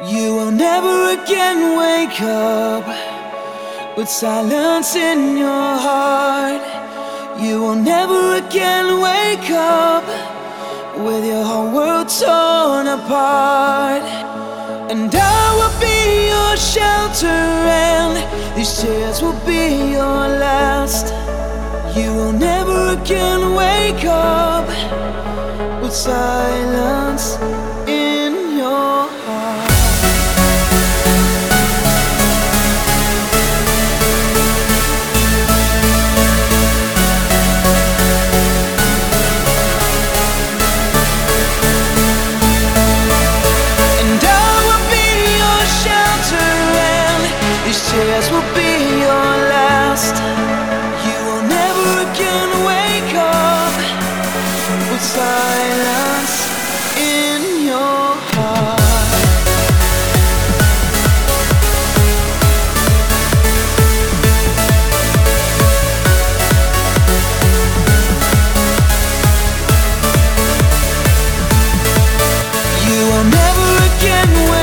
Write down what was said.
never again wake up with silence in your heart. You will never again wake up with your whole world torn apart. And I will be your shelter, and these tears will be your last. You will never again wake up with silence will be your last. You will never again wake up with silence in your heart. You will never again